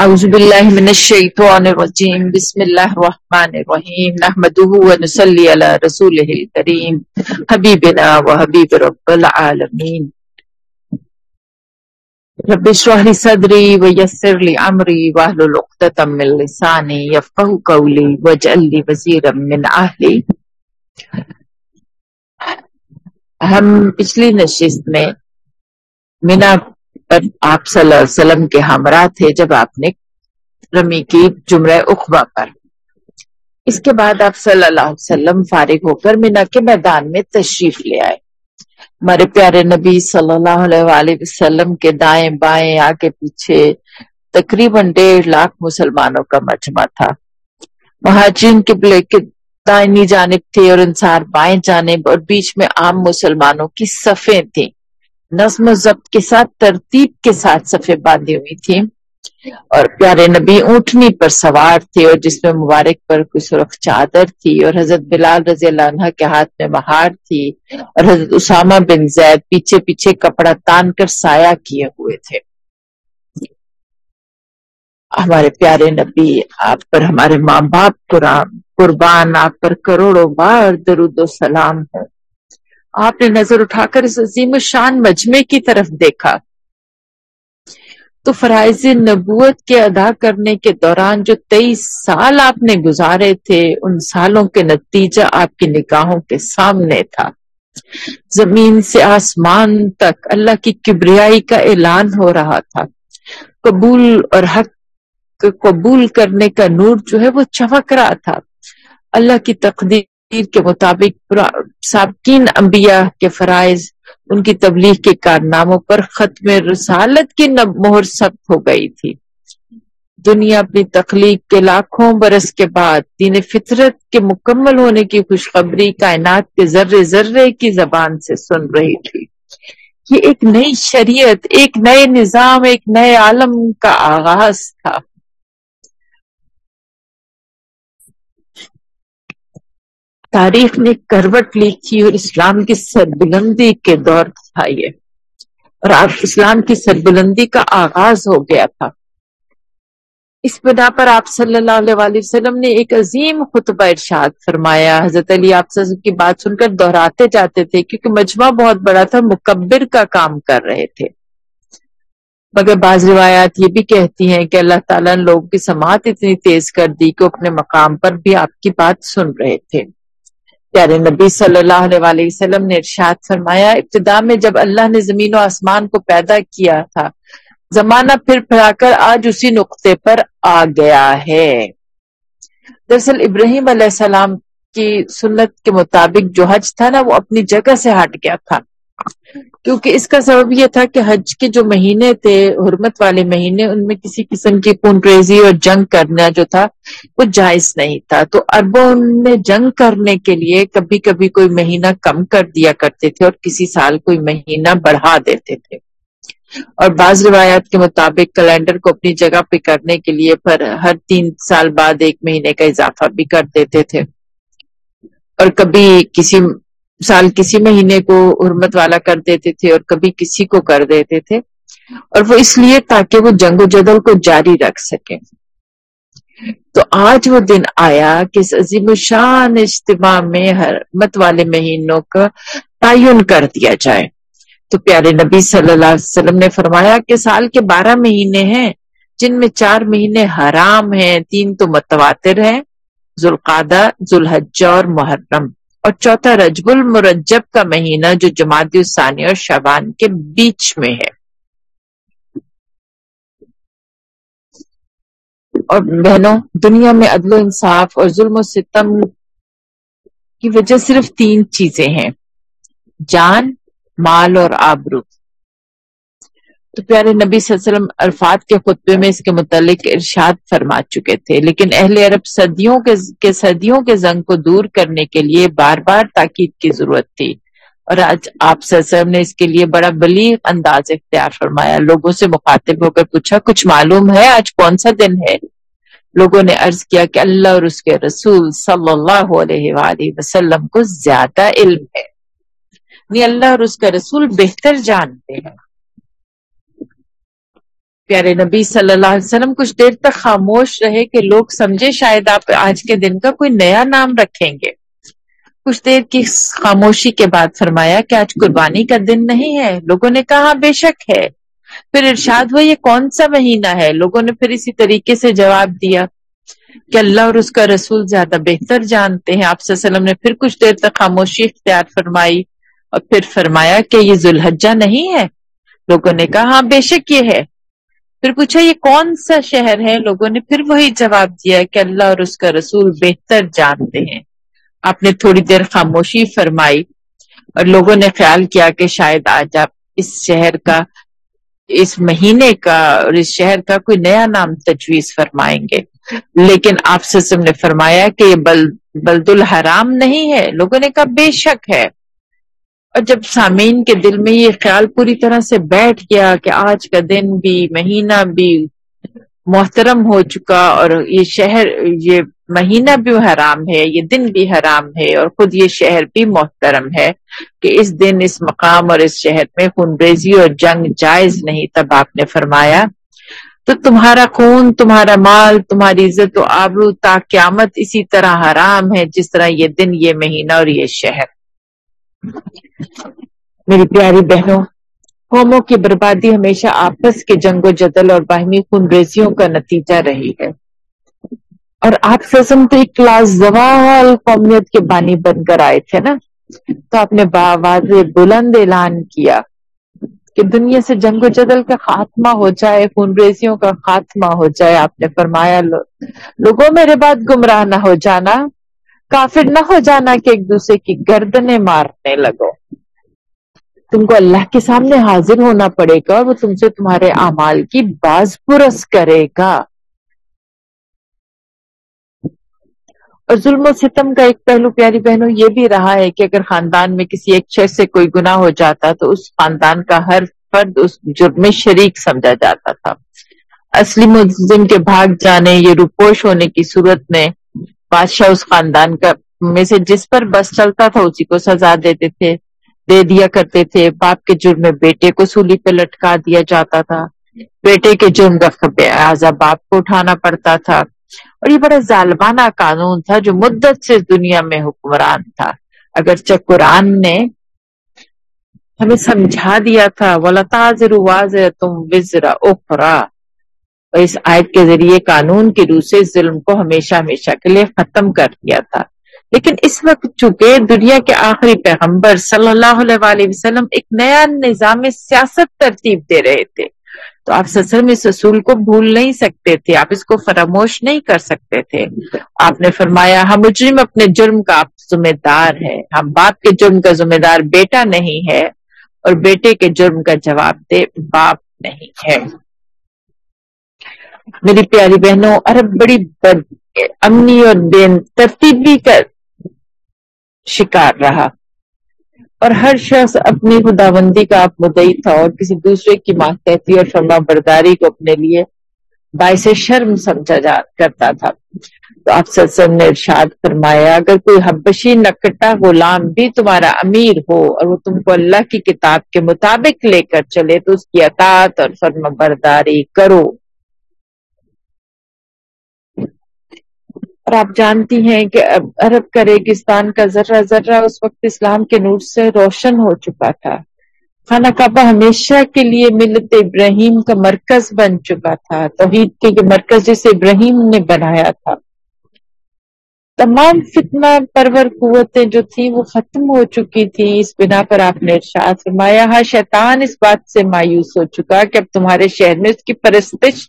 اعوذ باللہ من الشیطان الرجیم، بسم اللہ الرحمن الرحیم نحمده و نسلی علی رسولہ الكریم حبیبنا و حبیب رب العالمین. رب اشرح لی صدری و یسر لی عمری و اہل لقدتا من لسانی یفقہ قولی و جعل لی وزیرا من اہلی. ہم پچھلی نشست میں منہ آپ صلی اللہ علیہ وسلم کے ہمراہ تھے جب آپ نے رمی کی جمرہ اخبا پر۔ اس کے بعد آپ صلی اللہ علیہ وسلم فارغ ہو کر مینا کے میدان میں تشریف لے آئے۔ ہمارے پیارے نبی صلی اللہ علیہ وآلہ وسلم کے دائیں بائیں آگے پیچھے تقریباً ڈیڑھ لاکھ مسلمانوں کا مجمع تھا۔ مہاجرین کے بلے کے دائنی جانب تھے اور انسار بائیں جانب اور بیچ میں عام مسلمانوں کی صفیں تھیں۔ نظم و ضبط کے ساتھ، ترتیب کے ساتھ صفے باندھی ہوئی تھی۔ اور پیارے نبی، اونٹنی پر سوار تھے اور جس میں مبارک پر کوئی سرخ چادر تھی اور حضرت بلال رضی اللہ عنہ کے ہاتھ میں مہار تھی اور حضرت اسامہ بن زید پیچھے پیچھے کپڑا تان کر سایہ کیے ہوئے تھے۔ ہمارے پیارے نبی، آپ پر، ہمارے ماں باپ قرآن، قربان، آپ پر کروڑوں بار درود و سلام ہے آپ نے نظر اٹھا کر اس عظیم شان مجمع کی طرف دیکھا۔ تو فرائض نبوت کے ادا کرنے کے دوران جو تیئیس سال آپ نے گزارے تھے، ان سالوں کے نتیجہ آپ کی نگاہوں کے سامنے تھا۔ زمین سے آسمان تک اللہ کی کبریائی کا اعلان ہو رہا تھا۔ قبول اور حق قبول کرنے کا نور جو ہے وہ چمک رہا تھا۔ اللہ کی تقدیر کے مطابق سابقین انبیاء کے فرائض، ان کی تبلیغ کے کارناموں پر ختم رسالت کی مہر سخت ہو گئی تھی۔ دنیا اپنی تخلیق کے لاکھوں برس کے بعد دین فطرت کے مکمل ہونے کی خوشخبری کائنات کے ذرے ذرے کی زبان سے سن رہی تھی۔ یہ ایک نئی شریعت، ایک نئے نظام، ایک نئے عالم کا آغاز تھا۔ تاریخ نے کروٹ لی تھی اور اسلام کی سربلندی کے دور تھا یہ۔ اور اسلام کی سربلندی کا آغاز ہو گیا تھا۔ اس بنا پر آپ صلی اللہ علیہ وآلہ وسلم نے ایک عظیم خطبہ ارشاد فرمایا۔ حضرت علی آپ کی بات سن کر دہراتے جاتے تھے کیونکہ مجمع بہت بڑا تھا، مکبر کا کام کر رہے تھے۔ مگر بعض روایات یہ بھی کہتی ہیں کہ اللہ تعالیٰ نے لوگوں کی سماعت اتنی تیز کر دی کہ اپنے مقام پر بھی آپ کی بات سن رہے تھے۔ پیارے نبی صلی اللہ علیہ وآلہ وسلم نے ارشاد فرمایا، ابتدا میں جب اللہ نے زمین و آسمان کو پیدا کیا تھا، زمانہ پھر پھرا کر آج اسی نقطے پر آ گیا ہے۔ دراصل ابراہیم علیہ السلام کی سنت کے مطابق جو حج تھا نا، وہ اپنی جگہ سے ہٹ گیا تھا۔ کیونکہ اس کا سبب یہ تھا کہ حج کے جو مہینے تھے، حرمت والے مہینے، ان میں کسی قسم کی ریزی اور جنگ کرنا جو تھا، وہ جائز نہیں تھا۔ تو اربوں نے جنگ کرنے کے لیے کبھی کبھی کوئی مہینہ کم کر دیا کرتے تھے اور کسی سال کوئی مہینہ بڑھا دیتے تھے۔ اور بعض روایات کے مطابق کیلنڈر کو اپنی جگہ پہ کرنے کے لیے پر ہر تین سال بعد ایک مہینے کا اضافہ بھی کر دیتے تھے۔ اور کبھی کسی سال کسی مہینے کو حرمت والا کر دیتے تھے اور کبھی کسی کو کر دیتے تھے اور وہ اس لیے تاکہ وہ جنگ و جدل کو جاری رکھ سکیں تو آج وہ دن آیا کہ اس عظیم شان اجتماع میں حرمت والے مہینوں کا تعین کر دیا جائے۔ تو پیارے نبی صلی اللہ علیہ وسلم نے فرمایا کہ سال کے بارہ مہینے ہیں، جن میں چار مہینے حرام ہیں، تین تو متواتر ہیں ذوالقادہ ذوالحجہ اور محرم۔ اور چوتھا، رجب المرجب کا مہینہ جو جماعت الثانی اور شبان کے بیچ میں ہے۔ اور بہنوں، دنیا میں عدل و انصاف اور ظلم و ستم کی وجہ صرف تین چیزیں ہیں۔ جان، مال اور آبرو۔ تو پیارے نبی صلی اللہ علیہ وسلم عرفات کے خطبے میں اس کے متعلق ارشاد فرما چکے تھے، لیکن اہل عرب صدیوں کے صدیوں کے زنگ کو دور کرنے کے لیے بار بار تاکید کی ضرورت تھی۔ اور آج آپ صلی اللہ علیہ وسلم نے اس کے لیے بڑا بلیغ انداز اختیار فرمایا۔ لوگوں سے مخاطب ہو کر پوچھا، کچھ معلوم ہے آج کون سا دن ہے؟ لوگوں نے عرض کیا کہ اللہ اور اس کے رسول صلی اللہ علیہ وآلہ وسلم کو زیادہ علم ہے۔ یعنی اللہ اور اس کا رسول بہتر جانتے ہیں۔ پیارے نبی صلی اللہ علیہ وسلم، کچھ دیر تک خاموش رہے کہ لوگ سمجھے شاید آپ آج کے دن کا کوئی نیا نام رکھیں گے۔ کچھ دیر کی خاموشی کے بعد فرمایا کہ آج قربانی کا دن نہیں ہے۔ لوگوں نے کہا بے شک ہے۔ پھر ارشاد ہوا، یہ کون سا مہینہ ہے؟ لوگوں نے پھر اسی طریقے سے جواب دیا کہ اللہ اور اس کا رسول زیادہ بہتر جانتے ہیں۔ آپ صلی اللہ علیہ وسلم نے پھر کچھ دیر تک خاموشی اختیار فرمائی اور پھر فرمایا کہ یہ ذوالحجہ نہیں ہے۔ لوگوں نے کہا ہاں بے شک یہ ہے۔ پھر پوچھا، یہ کون سا شہر ہے؟ لوگوں نے پھر وہی جواب دیا کہ اللہ اور اس کا رسول بہتر جانتے ہیں۔ آپ نے تھوڑی دیر خاموشی فرمائی اور لوگوں نے خیال کیا کہ شاید آج آپ اس شہر کا، اس مہینے کا اور اس شہر کا کوئی نیا نام تجویز فرمائیں گے۔ لیکن آپ سے نے فرمایا کہ یہ بلد الحرام نہیں ہے۔ لوگوں نے کہا، بے شک ہے۔ اور جب سامعین کے دل میں یہ خیال پوری طرح سے بیٹھ گیا کہ آج کا دن بھی، مہینہ بھی محترم ہو چکا اور یہ شہر، یہ مہینہ بھی حرام ہے، یہ دن بھی حرام ہے اور خود یہ شہر بھی محترم ہے کہ اس دن، اس مقام اور اس شہر میں خونریزی اور جنگ جائز نہیں، تب آپ نے فرمایا۔ تو تمہارا خون، تمہارا مال، تمہاری عزت و آبرو تا قیامت اسی طرح حرام ہے جس طرح یہ دن، یہ مہینہ اور یہ شہر۔ میری پیاری بہنوں، قوموں کی بربادی ہمیشہ آپس کے جنگ و جدل اور باہمی خون ریزیوں کا نتیجہ رہی ہے۔ اور آپ سزم تو ایک زوال قومیت کے بانی بن کر آئے تھے نا؟ تو آپ نے باواز بلند اعلان کیا کہ دنیا سے جنگ و جدل کا خاتمہ ہو جائے، خون ریزیوں کا خاتمہ ہو جائے، آپ نے فرمایا لوگوں میرے بعد گمراہ نہ ہو جانا۔ کافر نہ ہو جانا کہ ایک دوسرے کی گردنے مارنے لگو۔ تم کو اللہ کے سامنے حاضر ہونا پڑے گا اور وہ تم سے تمہارے اعمال کی باز پرس کرے گا۔ اور ظلم و ستم کا ایک پہلو، پیاری بہنوں، یہ بھی رہا ہے کہ اگر خاندان میں کسی ایک شخص سے کوئی گناہ ہو جاتا تو اس خاندان کا ہر فرد اس جرم میں شریک سمجھا جاتا تھا۔ اصلی ملزم کے بھاگ جانے، یہ روپوش ہونے کی صورت میں بادشاہ اس خاندان کا میں سے جس پر بس چلتا تھا اسی کو سزا دیتے تھے، دے دیا کرتے تھے۔ باپ کے جرم میں بیٹے کو سولی پہ لٹکا دیا جاتا تھا۔ بیٹے کے جرم کا باپ کو اٹھانا پڑتا تھا۔ اور یہ بڑا ظالمانہ قانون تھا جو مدت سے دنیا میں حکمران تھا۔ اگرچہ قرآن نے ہمیں سمجھا دیا تھا وَلَتَعْزِرُ وَازِرَتُمْ وِزْرَ اُخْرَى۔ اور اس آیت کے ذریعے قانون کی روح سے ظلم کو ہمیشہ ہمیشہ کے لیے ختم کر دیا تھا۔ لیکن اس وقت چونکہ دنیا کے آخری پیغمبر صلی اللہ علیہ وسلم ایک نیا نظام سیاست ترتیب دے رہے تھے۔ تو آپ سسر میں اصول کو بھول نہیں سکتے تھے، آپ اس کو فراموش نہیں کر سکتے تھے۔ آپ نے فرمایا، ہم مجرم اپنے جرم کا، آپ ذمہ دار ہے ہم باپ کے جرم کا ذمہ دار بیٹا نہیں ہے اور بیٹے کے جرم کا جواب دے، باپ نہیں ہے۔ میری پیاری بہنوں، عرب بڑی امنی اور بے ترتیبی کا شکار رہا۔ اور ہر شخص اپنی خداوندی کا آپ مدعی تھا اور کسی دوسرے کی ماتحتی اور فرما برداری کو اپنے لیے باعث شرم سمجھا جا کرتا تھا۔ تو آپ سسم نے ارشاد فرمایا، اگر کوئی حبشی نکٹا غلام بھی تمہارا امیر ہو اور وہ تم کو اللہ کی کتاب کے مطابق لے کر چلے، تو اس کی اطاعت اور فرما برداری کرو۔ اور آپ جانتی ہیں کہ عرب کا ریگستان کا ذرہ ذرہ اس وقت اسلام کے نور سے روشن ہو چکا تھا۔ خانہ کعبہ ہمیشہ کے لیے ملت ابراہیم کا مرکز بن چکا تھا۔ توحید کے مرکز جسے ابراہیم نے بنایا تھا۔ تمام فتنہ پرور قوتیں جو تھیں وہ ختم ہو چکی تھی اس بنا پر آپ نے ارشاد فرمایا ہاں شیطان اس بات سے مایوس ہو چکا کہ اب تمہارے شہر میں اس کی پرستش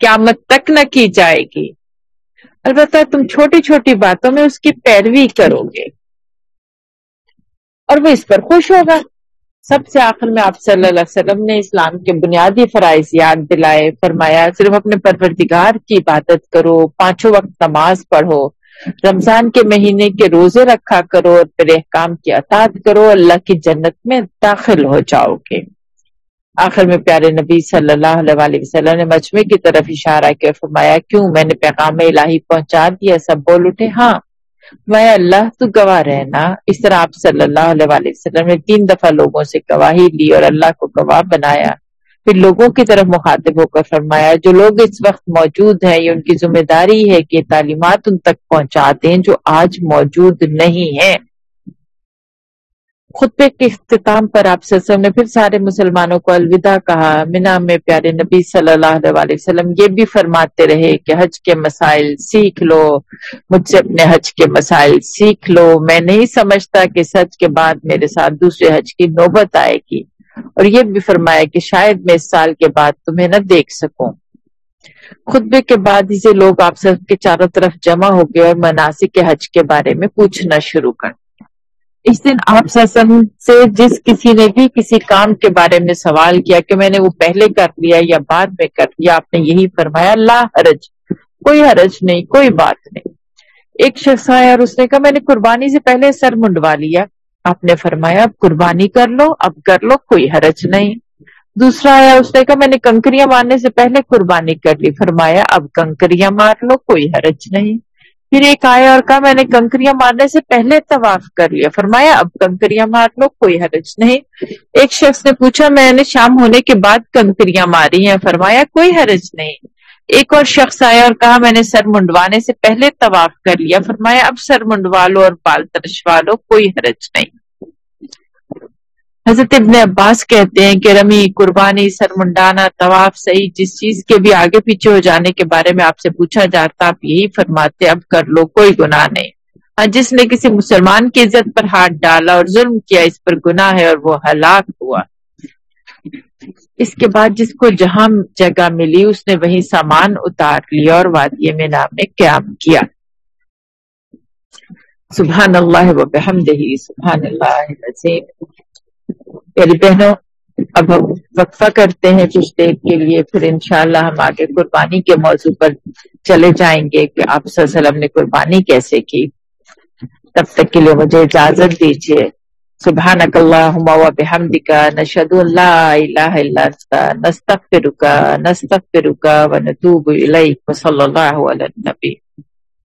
قیامت تک نہ کی جائے گی۔ البتہ تم چھوٹی چھوٹی باتوں میں اس کی پیروی کرو گے۔ اور وہ اس پر خوش ہوگا۔ سب سے آخر میں آپ صلی اللہ علیہ وسلم نے اسلام کے بنیادی فرائض یاد دلائے، فرمایا، صرف اپنے پروردگار کی عبادت کرو، پانچوں وقت نماز پڑھو، رمضان کے مہینے کے روزے رکھا کرو اور پھر احکام کی اطاعت کرو، اللہ کی جنت میں داخل ہو جاؤ گے۔ آخر میں پیارے نبی صلی اللہ علیہ وسلم نے مجمع کی طرف اشارہ کیا، فرمایا، کیوں؟ میں نے پیغام الہی پہنچا دیا، سب بول اٹھے ہاں میں اللہ تو گواہ رہنا۔ اس طرح آپ صلی اللہ علیہ وسلم نے تین دفعہ لوگوں سے گواہی لی اور اللہ کو گواہ بنایا۔ پھر لوگوں کی طرف مخاطب ہو کر فرمایا، جو لوگ اس وقت موجود ہیں، یہ ان کی ذمہ داری ہے کہ تعلیمات ان تک پہنچا دیں جو آج موجود نہیں ہیں۔ خطبے کے اختتام پر آپ وسلم نے پھر سارے مسلمانوں کو الوداع کہا منا میں پیارے نبی صلی اللہ علیہ وسلم یہ بھی فرماتے رہے کہ حج کے مسائل سیکھ لو، مجھ سے اپنے حج کے مسائل سیکھ لو۔ میں نہیں سمجھتا کہ سچ کے بعد میرے ساتھ دوسرے حج کی نوبت آئے گی۔ اور یہ بھی فرمایا کہ شاید میں اس سال کے بعد تمہیں نہ دیکھ سکوں۔ خطبے کے بعد اسے لوگ آپ سب کے چاروں طرف جمع ہو گئے اور مناسب کے حج کے بارے میں پوچھنا شروع کر اس دن آپ سے جس کسی نے بھی کسی کام کے بارے میں سوال کیا کہ میں نے وہ پہلے کر لیا یا بعد میں کر لیا، آپ نے یہی فرمایا، لا حرج، کوئی حرج نہیں، کوئی بات نہیں۔ ایک شخص آیا اور اس نے کہا، میں نے قربانی سے پہلے سر منڈوا لیا۔ آپ نے فرمایا، اب قربانی کر لو، اب کر لو، کوئی حرج نہیں۔ دوسرا آیا، اس نے کہا، میں نے کنکریاں مارنے سے پہلے قربانی کر لی۔ فرمایا، اب کنکریاں مار لو، کوئی حرج نہیں۔ پھر ایک آیا اور کہا، میں نے کنکریاں مارنے سے پہلے طواف کر لیا۔ فرمایا، اب کنکریاں مار لو، کوئی حرج نہیں۔ ایک شخص نے پوچھا، میں نے شام ہونے کے بعد کنکریاں ماری ہیں؟ فرمایا، کوئی حرج نہیں۔ ایک اور شخص آیا اور کہا، میں نے سر منڈوانے سے پہلے طواف کر لیا۔ فرمایا، اب سر منڈوا لو اور بال ترشوا لو، کوئی حرج نہیں۔ حضرت ابن عباس کہتے ہیں کہ رمی، قربانی سر منڈانا طواف صحیح، جس چیز کے بھی آگے پیچھے ہو جانے کے بارے میں آپ سے پوچھا جاتا، آپ یہی فرماتے اب کر لو، کوئی گناہ نہیں۔ ہاں جس نے کسی مسلمان کی عزت پر ہاتھ ڈالا اور ظلم کیا، اس پر گناہ ہے اور وہ ہلاک ہوا۔ اس کے بعد جس کو جہاں جگہ ملی، اس نے وہی سامان اتار لیا اور وادی میں نام نے قیام کیا۔ سبحان اللہ و بحمدہ، سبحان اللہ پیاری بہنوں، اب ہم وقفہ کرتے ہیں کچھ دیر کے لیے، پھر انشاءاللہ ہم آگے قربانی کے موضوع پر چلے جائیں گے کہ آپ صلی اللہ علیہ وسلم نے قربانی کیسے کی۔ تب تک کے لیے مجھے اجازت دیجیے۔ سبحانک اللہم و بحمدکا نشہد اللہ الہ الا انت، نستغفرک نستغفرک و نتوب الیک، و صلی اللہ علیہ النبی۔